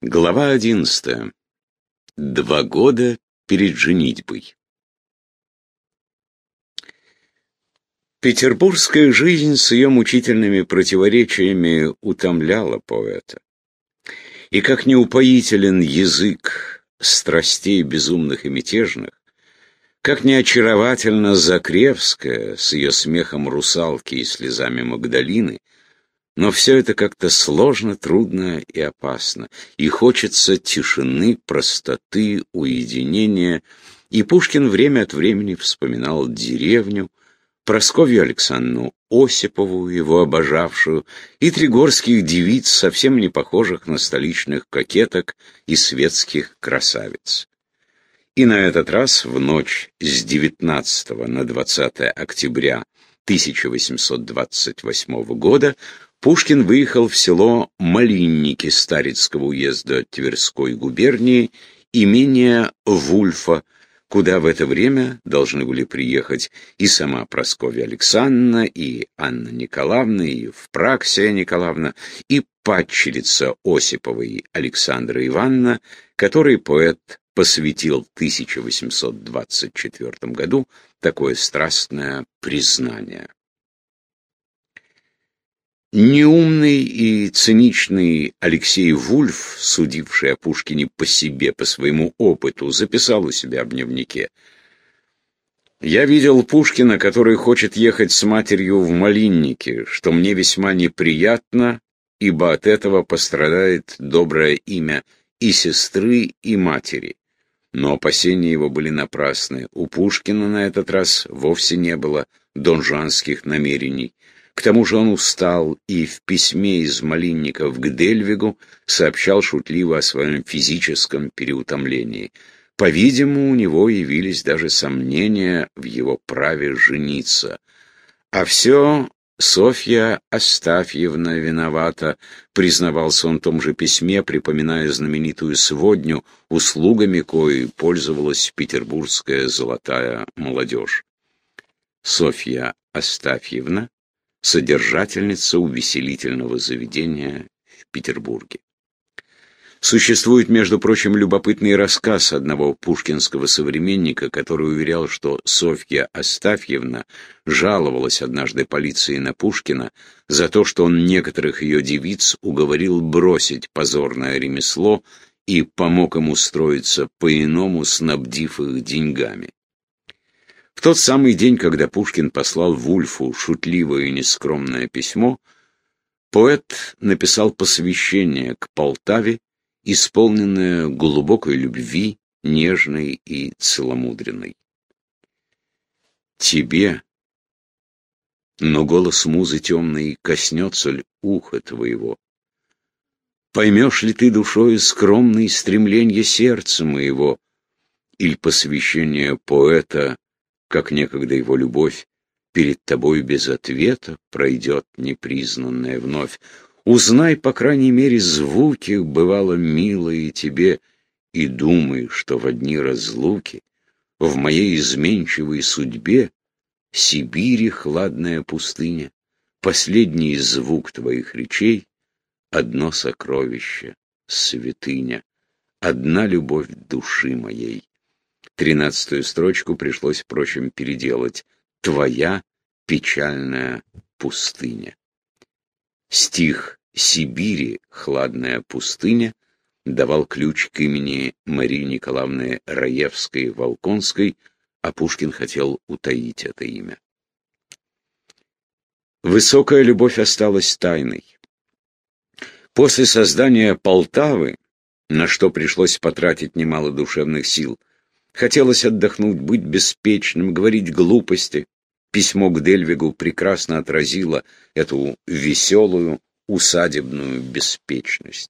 Глава одиннадцатая. Два года перед женитьбой. Петербургская жизнь с ее мучительными противоречиями утомляла поэта. И как неупоителен язык страстей безумных и мятежных, как неочаровательна Закревская с ее смехом русалки и слезами Магдалины, но все это как-то сложно, трудно и опасно, и хочется тишины, простоты, уединения, и Пушкин время от времени вспоминал деревню, Просковью Александру Осипову, его обожавшую, и тригорских девиц, совсем не похожих на столичных кокеток и светских красавиц. И на этот раз, в ночь с 19 на 20 октября 1828 года, Пушкин выехал в село Малинники Старицкого уезда Тверской губернии, имение Вульфа, куда в это время должны были приехать и сама Прасковья Александровна, и Анна Николаевна, и Впраксия Николаевна, и падчерица Осиповой Александра Ивановна, которой поэт посвятил в 1824 году такое страстное признание. Неумный и циничный Алексей Вульф, судивший о Пушкине по себе, по своему опыту, записал у себя в дневнике. «Я видел Пушкина, который хочет ехать с матерью в Малинники, что мне весьма неприятно, ибо от этого пострадает доброе имя и сестры, и матери. Но опасения его были напрасны. У Пушкина на этот раз вовсе не было донжанских намерений. К тому же он устал и в письме из Малинников к Дельвигу сообщал шутливо о своем физическом переутомлении. По-видимому, у него явились даже сомнения в его праве жениться. А все Софья Астафьевна виновата, признавался он в том же письме, припоминая знаменитую сводню, услугами коей пользовалась петербургская золотая молодежь. Софья Астафьевна содержательница увеселительного заведения в Петербурге. Существует, между прочим, любопытный рассказ одного пушкинского современника, который уверял, что Софья Астафьевна жаловалась однажды полиции на Пушкина за то, что он некоторых ее девиц уговорил бросить позорное ремесло и помог им устроиться по-иному, снабдив их деньгами. В тот самый день, когда Пушкин послал Вульфу шутливое и нескромное письмо, поэт написал посвящение к Полтаве, исполненное глубокой любви, нежной и целомудренной. Тебе, но голос музы темной коснется ли уха твоего? Поймешь ли ты душою скромные стремления сердца моего, или посвящение поэта как некогда его любовь, перед тобой без ответа пройдет непризнанная вновь. Узнай, по крайней мере, звуки, бывало, милые тебе, и думай, что в одни разлуки, в моей изменчивой судьбе, Сибири хладная пустыня, последний звук твоих речей, одно сокровище, святыня, одна любовь души моей. Тринадцатую строчку пришлось, впрочем, переделать. «Твоя печальная пустыня». Стих «Сибири, хладная пустыня» давал ключ к имени Марии Николаевны Раевской-Волконской, а Пушкин хотел утаить это имя. Высокая любовь осталась тайной. После создания Полтавы, на что пришлось потратить немало душевных сил, Хотелось отдохнуть, быть беспечным, говорить глупости. Письмо к Дельвигу прекрасно отразило эту веселую, усадебную беспечность.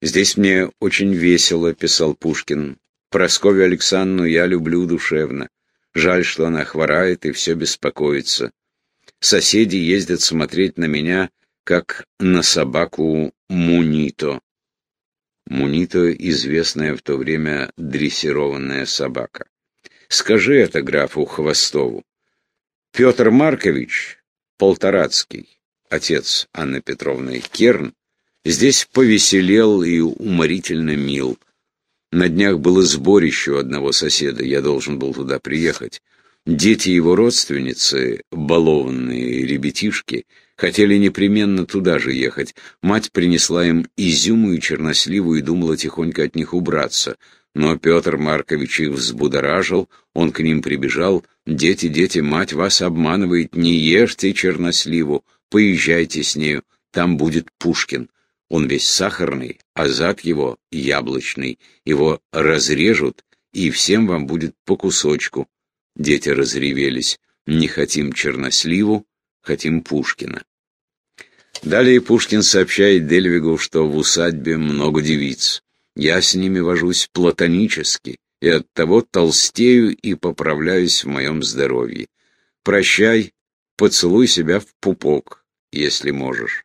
«Здесь мне очень весело», — писал Пушкин. «Прасковью Александру я люблю душевно. Жаль, что она хворает и все беспокоится. Соседи ездят смотреть на меня, как на собаку Мунито. Мунито — известная в то время дрессированная собака. Скажи это графу Хвостову. Петр Маркович, Полторацкий, отец Анны Петровны Керн, Здесь повеселел и уморительно мил. На днях было сборище у одного соседа, я должен был туда приехать. Дети его родственницы, балованные ребятишки, хотели непременно туда же ехать. Мать принесла им изюму и черносливу и думала тихонько от них убраться. Но Петр Маркович их взбудоражил, он к ним прибежал. «Дети, дети, мать вас обманывает, не ешьте черносливу, поезжайте с нею, там будет Пушкин». Он весь сахарный, а зад его яблочный. Его разрежут, и всем вам будет по кусочку. Дети разревелись. Не хотим черносливу, хотим Пушкина. Далее Пушкин сообщает Дельвигу, что в усадьбе много девиц. Я с ними вожусь платонически, и оттого толстею и поправляюсь в моем здоровье. Прощай, поцелуй себя в пупок, если можешь.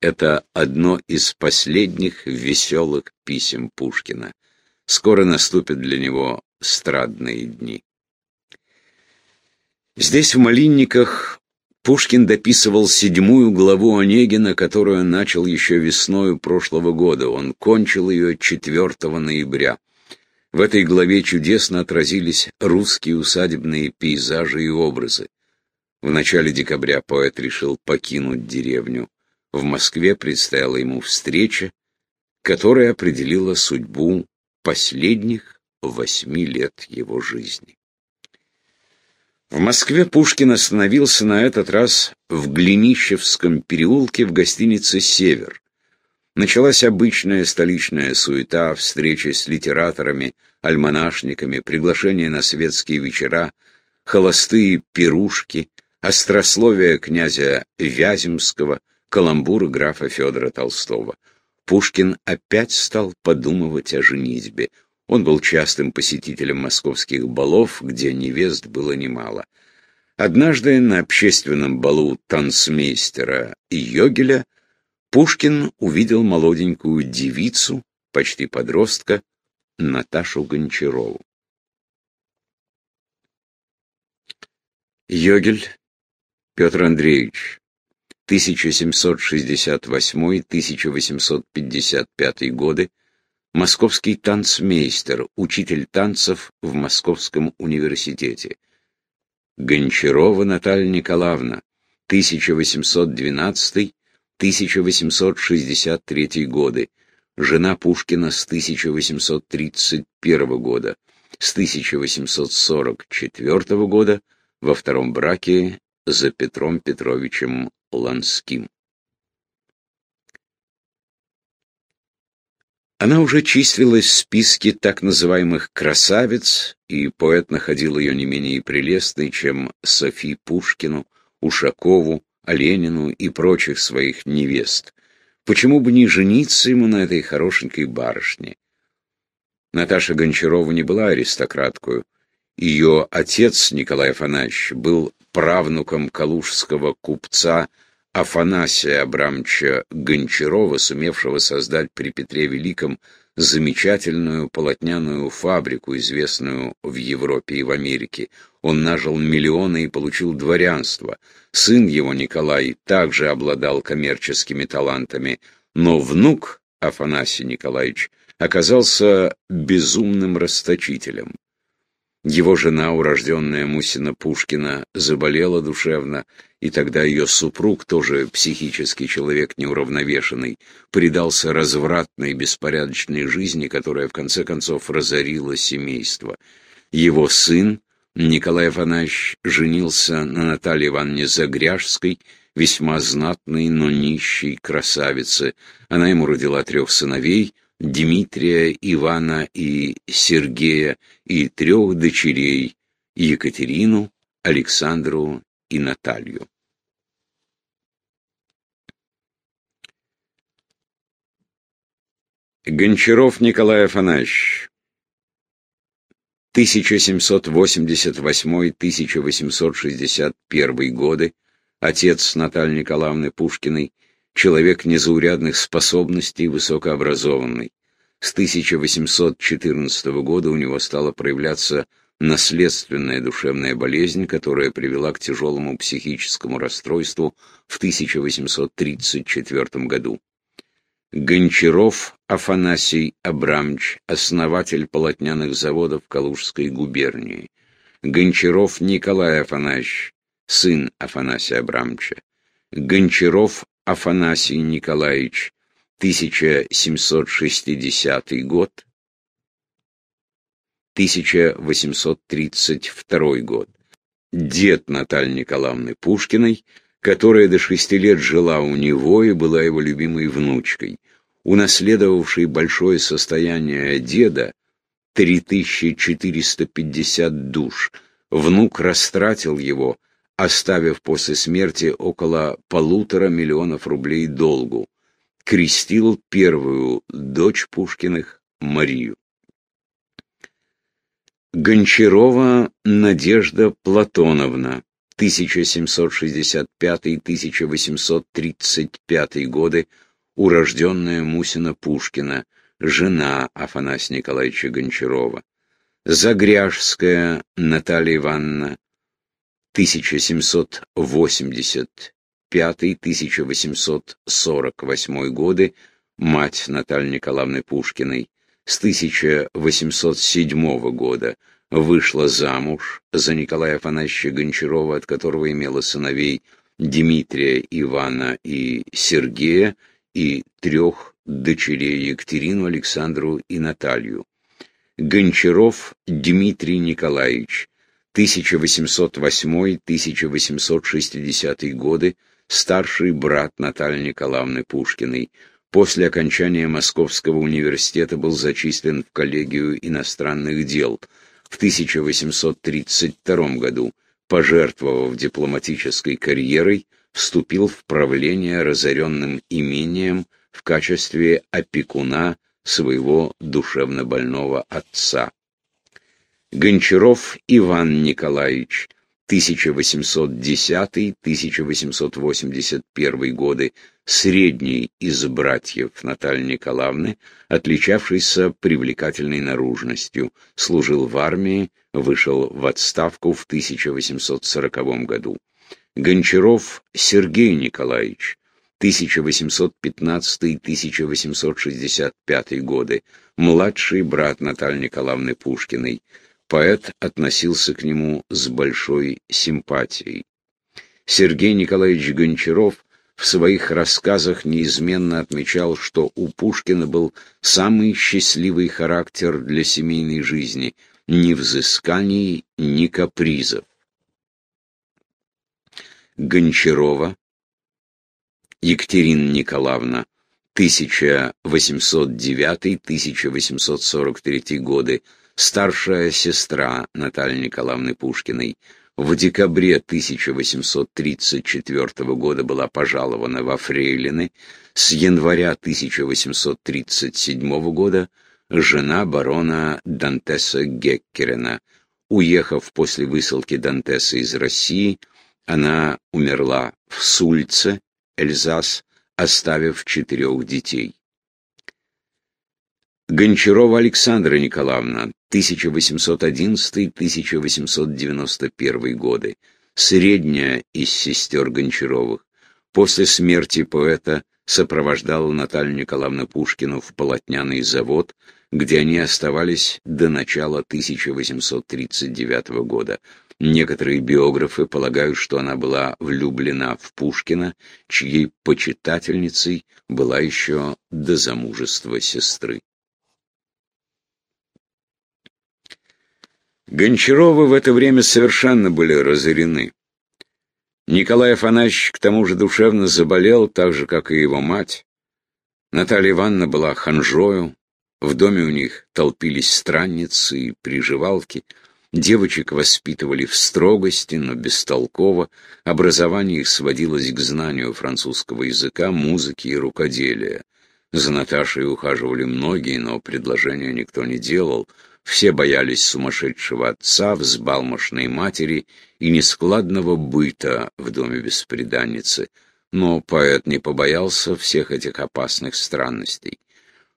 Это одно из последних веселых писем Пушкина. Скоро наступят для него страдные дни. Здесь, в Малинниках, Пушкин дописывал седьмую главу Онегина, которую начал еще весною прошлого года. Он кончил ее 4 ноября. В этой главе чудесно отразились русские усадебные пейзажи и образы. В начале декабря поэт решил покинуть деревню в Москве предстояла ему встреча, которая определила судьбу последних восьми лет его жизни. В Москве Пушкин остановился на этот раз в Глинищевском переулке в гостинице «Север». Началась обычная столичная суета, встречи с литераторами, альманашниками, приглашения на светские вечера, холостые пирушки, острословие князя Вяземского – каламбуры графа Федора Толстого. Пушкин опять стал подумывать о женитьбе. Он был частым посетителем московских балов, где невест было немало. Однажды на общественном балу танцмейстера Йогеля Пушкин увидел молоденькую девицу, почти подростка, Наташу Гончарову. Йогель Петр Андреевич, 1768-1855 годы, московский танцмейстер, учитель танцев в Московском университете. Гончарова Наталья Николаевна, 1812-1863 годы, жена Пушкина с 1831 года, с 1844 года во втором браке за Петром Петровичем Ланским. Она уже числилась в списке так называемых «красавиц», и поэт находил ее не менее прелестной, чем Софи Пушкину, Ушакову, Оленину и прочих своих невест. Почему бы не жениться ему на этой хорошенькой барышне? Наташа Гончарова не была аристократкою. Ее отец, Николай Афанасьевич, был правнуком калужского купца Афанасия Абрамовича Гончарова, сумевшего создать при Петре Великом замечательную полотняную фабрику, известную в Европе и в Америке. Он нажил миллионы и получил дворянство. Сын его, Николай, также обладал коммерческими талантами, но внук Афанасий Николаевич оказался безумным расточителем. Его жена, урожденная Мусина Пушкина, заболела душевно, и тогда ее супруг, тоже психический человек неуравновешенный, предался развратной беспорядочной жизни, которая в конце концов разорила семейство. Его сын, Николай Афанасьевич, женился на Наталье Ивановне Загряжской, весьма знатной, но нищей красавице. Она ему родила трех сыновей — Дмитрия, Ивана и Сергея и трех дочерей Екатерину, Александру и Наталью. Гончаров Николай Афанасьевич. 1788-1861 годы, отец Натальи Николаевны Пушкиной, человек незаурядных способностей, высокообразованный. С 1814 года у него стала проявляться наследственная душевная болезнь, которая привела к тяжелому психическому расстройству в 1834 году. Гончаров Афанасий Абрамович, основатель полотняных заводов Калужской губернии. Гончаров Николай Афанасьевич, сын Афанасия Абрамовича. Гончаров Афанасий Николаевич, 1760 год, 1832 год. Дед Натальи Николаевны Пушкиной, которая до шести лет жила у него и была его любимой внучкой. Унаследовавший большое состояние деда, 3450 душ, внук растратил его, оставив после смерти около полутора миллионов рублей долгу крестил первую дочь Пушкиных, Марию. Гончарова Надежда Платоновна, 1765-1835 годы, урожденная Мусина Пушкина, жена Афанасия Николаевича Гончарова. Загряжская Наталья Ивановна, 1780 1848 годы, мать Натальи Николаевны Пушкиной, с 1807 года вышла замуж за Николая Афанасьевича Гончарова, от которого имела сыновей Дмитрия, Ивана и Сергея, и трех дочерей Екатерину, Александру и Наталью. Гончаров Дмитрий Николаевич, 1808-1860 годы, старший брат Натальи Николаевны Пушкиной. После окончания Московского университета был зачислен в коллегию иностранных дел. В 1832 году, пожертвовав дипломатической карьерой, вступил в правление разоренным имением в качестве опекуна своего душевнобольного отца. Гончаров Иван Николаевич 1810-1881 годы, средний из братьев Натальи Николаевны, отличавшийся привлекательной наружностью, служил в армии, вышел в отставку в 1840 году. Гончаров Сергей Николаевич, 1815-1865 годы, младший брат Натальи Николаевны Пушкиной, Поэт относился к нему с большой симпатией. Сергей Николаевич Гончаров в своих рассказах неизменно отмечал, что у Пушкина был самый счастливый характер для семейной жизни, ни взысканий, ни капризов. Гончарова Екатерина Николаевна 1809-1843 годы старшая сестра Натальи Николаевны Пушкиной, в декабре 1834 года была пожалована во Фрейлины, с января 1837 года жена барона Дантеса Геккерена. Уехав после высылки Дантеса из России, она умерла в Сульце, Эльзас, оставив четырех детей. Гончарова Александра Николаевна, 1811-1891 годы, средняя из сестер Гончаровых. После смерти поэта сопровождала Наталью Николаевну Пушкину в полотняный завод, где они оставались до начала 1839 года. Некоторые биографы полагают, что она была влюблена в Пушкина, чьей почитательницей была еще до замужества сестры. Гончаровы в это время совершенно были разорены. Николай Афанасьевич к тому же душевно заболел, так же, как и его мать. Наталья Ивановна была ханжою, в доме у них толпились странницы и приживалки. Девочек воспитывали в строгости, но бестолково. Образование их сводилось к знанию французского языка, музыки и рукоделия. За Наташей ухаживали многие, но предложения никто не делал. Все боялись сумасшедшего отца, взбалмошной матери и нескладного быта в доме беспреданницы. Но поэт не побоялся всех этих опасных странностей.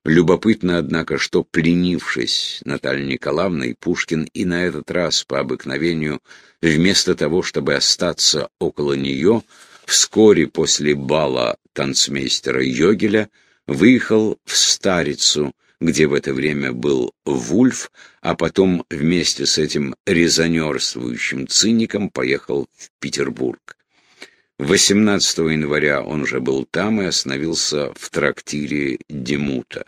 Любопытно, однако, что, пленившись Натальей Николаевной, Пушкин и на этот раз, по обыкновению, вместо того, чтобы остаться около нее, вскоре после бала танцмейстера Йогеля выехал в Старицу, где в это время был Вульф, а потом вместе с этим резонерствующим циником поехал в Петербург. 18 января он уже был там и остановился в трактире Демута.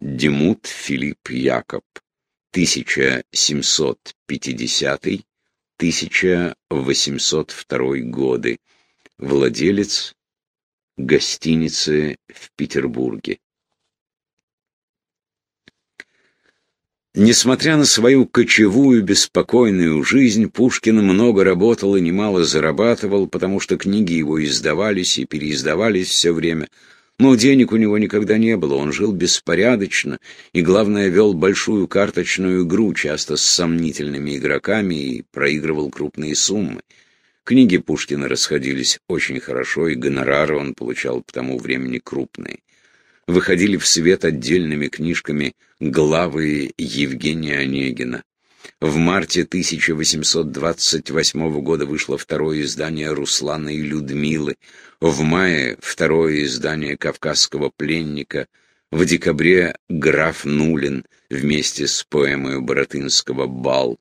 Демут Филипп Якоб, 1750-1802 годы, владелец гостиницы в Петербурге. Несмотря на свою кочевую, беспокойную жизнь, Пушкин много работал и немало зарабатывал, потому что книги его издавались и переиздавались все время. Но денег у него никогда не было, он жил беспорядочно и, главное, вел большую карточную игру, часто с сомнительными игроками, и проигрывал крупные суммы. Книги Пушкина расходились очень хорошо, и гонорары он получал к тому времени крупные выходили в свет отдельными книжками главы Евгения Онегина. В марте 1828 года вышло второе издание «Руслана и Людмилы», в мае второе издание «Кавказского пленника», в декабре «Граф Нулин» вместе с поэмой Боротынского «Бал».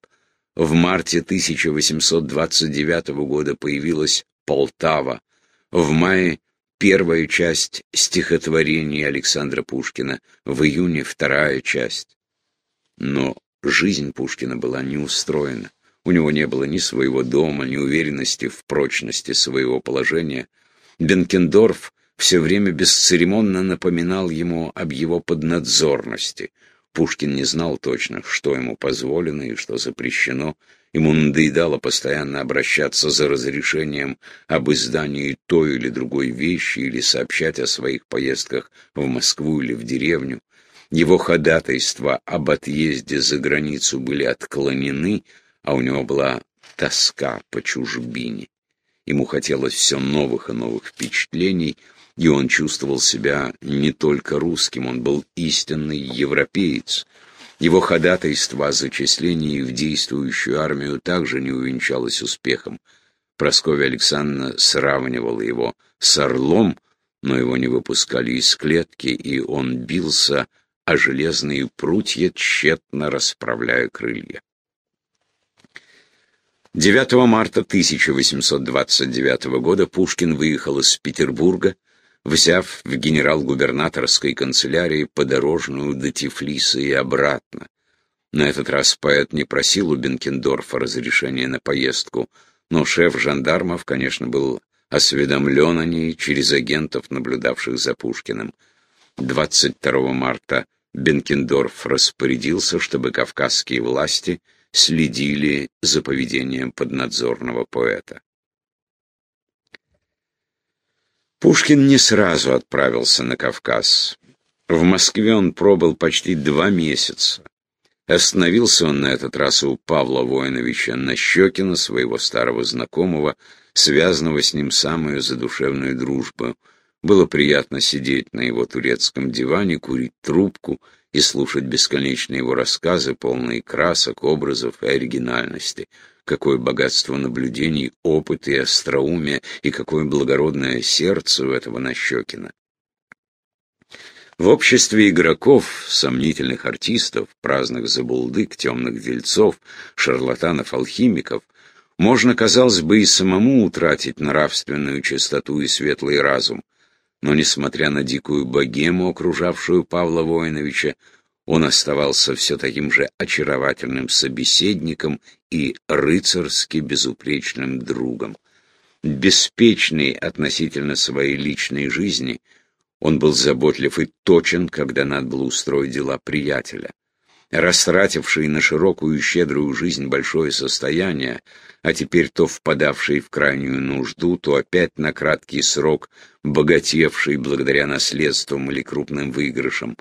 В марте 1829 года появилась «Полтава», в мае первая часть стихотворений Александра Пушкина, в июне вторая часть. Но жизнь Пушкина была не устроена. У него не было ни своего дома, ни уверенности в прочности своего положения. Бенкендорф все время бесцеремонно напоминал ему об его поднадзорности. Пушкин не знал точно, что ему позволено и что запрещено, Ему надоедало постоянно обращаться за разрешением об издании той или другой вещи или сообщать о своих поездках в Москву или в деревню. Его ходатайства об отъезде за границу были отклонены, а у него была тоска по чужбине. Ему хотелось все новых и новых впечатлений, и он чувствовал себя не только русским, он был истинный европеец — его ходатайство о зачислении в действующую армию также не увенчалось успехом. Прасковья Александровна сравнивала его с орлом, но его не выпускали из клетки, и он бился о железные прутья, тщетно расправляя крылья. 9 марта 1829 года Пушкин выехал из Петербурга, взяв в генерал-губернаторской канцелярии подорожную до Тифлиса и обратно. На этот раз поэт не просил у Бенкендорфа разрешения на поездку, но шеф жандармов, конечно, был осведомлен о ней через агентов, наблюдавших за Пушкиным. 22 марта Бенкендорф распорядился, чтобы кавказские власти следили за поведением поднадзорного поэта. Пушкин не сразу отправился на Кавказ. В Москве он пробыл почти два месяца. Остановился он на этот раз у Павла Воиновича Нащекина, своего старого знакомого, связанного с ним самую задушевную дружбу. Было приятно сидеть на его турецком диване, курить трубку и слушать бесконечные его рассказы, полные красок, образов и оригинальности какое богатство наблюдений, опыт и остроумия, и какое благородное сердце у этого Нащекина. В обществе игроков, сомнительных артистов, праздных забулдык, темных дельцов, шарлатанов-алхимиков, можно, казалось бы, и самому утратить нравственную чистоту и светлый разум. Но, несмотря на дикую богему, окружавшую Павла Воиновича, он оставался все таким же очаровательным собеседником и рыцарски безупречным другом. Беспечный относительно своей личной жизни, он был заботлив и точен, когда надо было устроить дела приятеля. Растративший на широкую и щедрую жизнь большое состояние, а теперь то впадавший в крайнюю нужду, то опять на краткий срок богатевший благодаря наследствам или крупным выигрышам,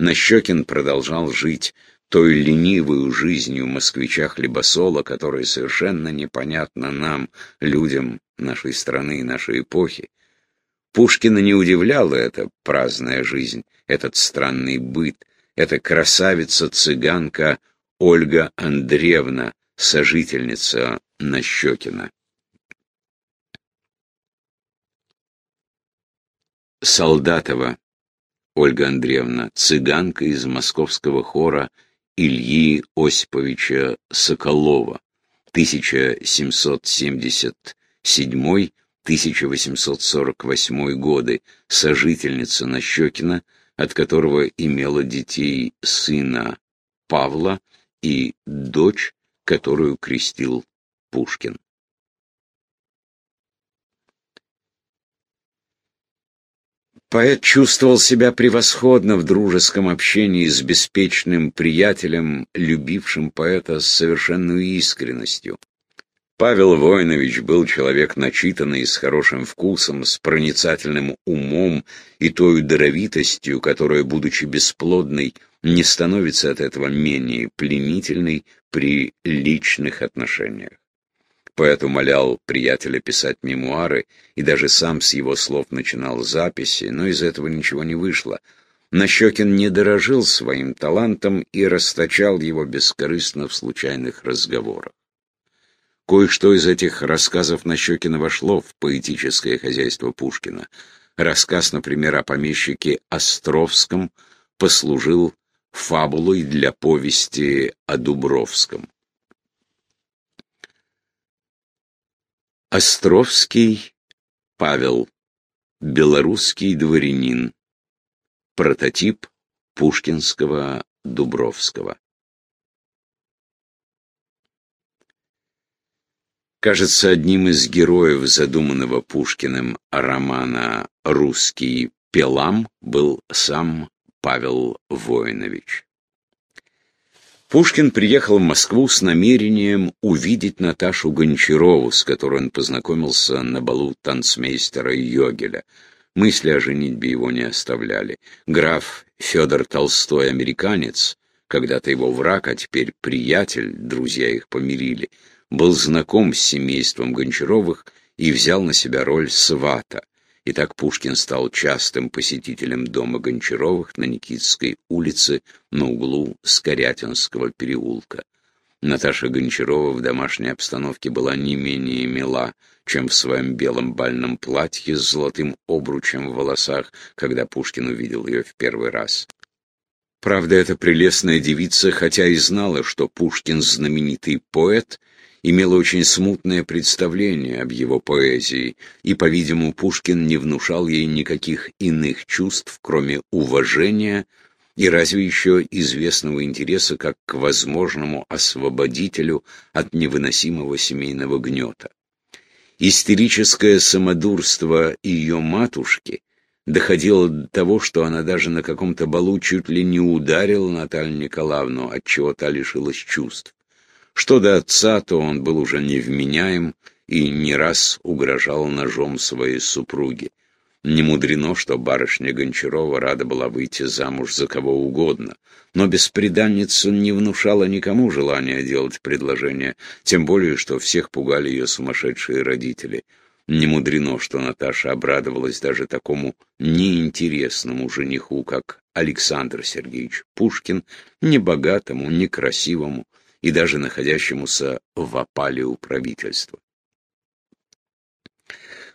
Нащекин продолжал жить той ленивой жизнью москвича-хлебосола, которая совершенно непонятна нам, людям нашей страны и нашей эпохи. Пушкина не удивляла эта праздная жизнь, этот странный быт, эта красавица-цыганка Ольга Андреевна, сожительница Нащекина. Солдатова Ольга Андреевна, цыганка из московского хора Ильи Осиповича Соколова, 1777-1848 годы, сожительница Нащекина, от которого имела детей сына Павла и дочь, которую крестил Пушкин. Поэт чувствовал себя превосходно в дружеском общении с беспечным приятелем, любившим поэта с совершенной искренностью. Павел Воинович был человек начитанный, с хорошим вкусом, с проницательным умом и той даровитостью, которая, будучи бесплодной, не становится от этого менее пленительной при личных отношениях. Поэт умолял приятеля писать мемуары и даже сам с его слов начинал записи, но из этого ничего не вышло. Нащекин не дорожил своим талантом и расточал его бескорыстно в случайных разговорах. Кое-что из этих рассказов Нащекина вошло в поэтическое хозяйство Пушкина. Рассказ, например, о помещике Островском послужил фабулой для повести о Дубровском. Островский Павел, белорусский дворянин, прототип пушкинского Дубровского. Кажется, одним из героев задуманного Пушкиным романа «Русский Пелам» был сам Павел Воинович. Пушкин приехал в Москву с намерением увидеть Наташу Гончарову, с которой он познакомился на балу танцмейстера Йогеля. Мысли о женитьбе его не оставляли. Граф Федор Толстой, американец, когда-то его враг, а теперь приятель, друзья их помирили, был знаком с семейством Гончаровых и взял на себя роль свата. И так Пушкин стал частым посетителем дома Гончаровых на Никитской улице на углу Скорятинского переулка. Наташа Гончарова в домашней обстановке была не менее мила, чем в своем белом бальном платье с золотым обручем в волосах, когда Пушкин увидел ее в первый раз. Правда, эта прелестная девица, хотя и знала, что Пушкин знаменитый поэт, имела очень смутное представление об его поэзии, и, по-видимому, Пушкин не внушал ей никаких иных чувств, кроме уважения и разве еще известного интереса как к возможному освободителю от невыносимого семейного гнета. Истерическое самодурство ее матушки доходило до того, что она даже на каком-то балу чуть ли не ударила Наталью Николаевну, отчего та лишилась чувств. Что до отца, то он был уже невменяем и не раз угрожал ножом своей супруге. Не мудрено, что барышня Гончарова рада была выйти замуж за кого угодно, но беспреданница не внушала никому желания делать предложение, тем более, что всех пугали ее сумасшедшие родители. Не мудрено, что Наташа обрадовалась даже такому неинтересному жениху, как Александр Сергеевич Пушкин, небогатому, некрасивому, и даже находящемуся в опале у правительства.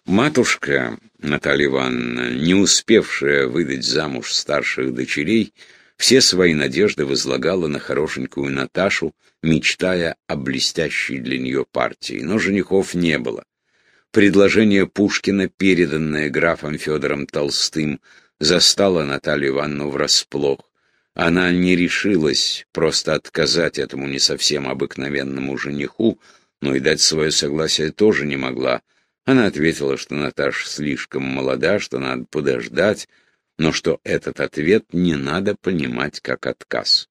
Матушка Наталья Ивановна, не успевшая выдать замуж старших дочерей, все свои надежды возлагала на хорошенькую Наташу, мечтая о блестящей для нее партии, но женихов не было. Предложение Пушкина, переданное графом Федором Толстым, застало Наталью Ивановну врасплох. Она не решилась просто отказать этому не совсем обыкновенному жениху, но и дать свое согласие тоже не могла. Она ответила, что Наташа слишком молода, что надо подождать, но что этот ответ не надо понимать как отказ.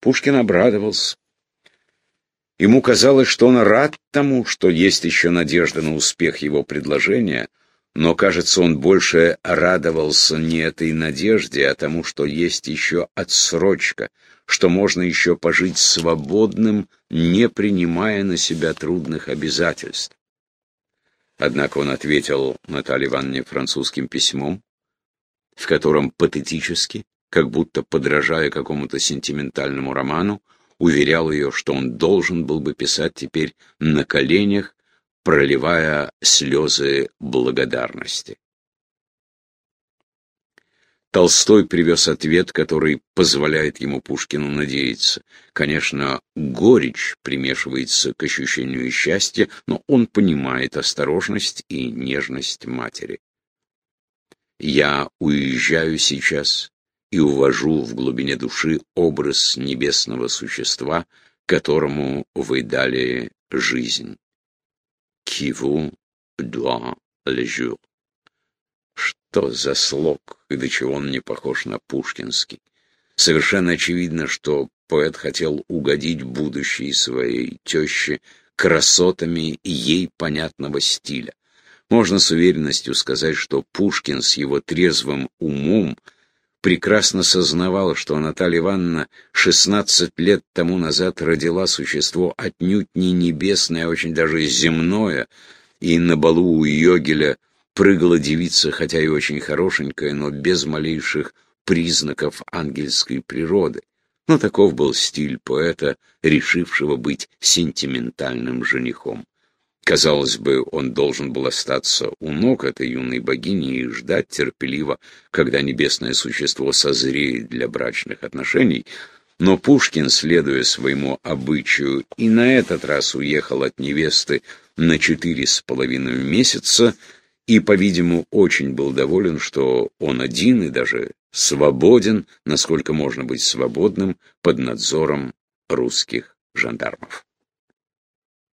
Пушкин обрадовался. Ему казалось, что он рад тому, что есть еще надежда на успех его предложения — но, кажется, он больше радовался не этой надежде, а тому, что есть еще отсрочка, что можно еще пожить свободным, не принимая на себя трудных обязательств. Однако он ответил Наталье Ивановне французским письмом, в котором патетически, как будто подражая какому-то сентиментальному роману, уверял ее, что он должен был бы писать теперь на коленях, проливая слезы благодарности. Толстой привез ответ, который позволяет ему Пушкину надеяться. Конечно, горечь примешивается к ощущению счастья, но он понимает осторожность и нежность матери. «Я уезжаю сейчас и увожу в глубине души образ небесного существа, которому вы дали жизнь. Doit le jour. Что за слог, и до чего он не похож на пушкинский. Совершенно очевидно, что поэт хотел угодить будущей своей теще красотами ей понятного стиля. Можно с уверенностью сказать, что Пушкин с его трезвым умом прекрасно сознавал, что Наталья Ивановна 16 лет тому назад родила существо отнюдь не небесное, а очень даже земное, и на балу у Йогеля прыгала девица, хотя и очень хорошенькая, но без малейших признаков ангельской природы. Но таков был стиль поэта, решившего быть сентиментальным женихом. Казалось бы, он должен был остаться у ног этой юной богини и ждать терпеливо, когда небесное существо созреет для брачных отношений, но Пушкин, следуя своему обычаю, и на этот раз уехал от невесты на четыре с половиной месяца, и, по-видимому, очень был доволен, что он один и даже свободен, насколько можно быть свободным, под надзором русских жандармов.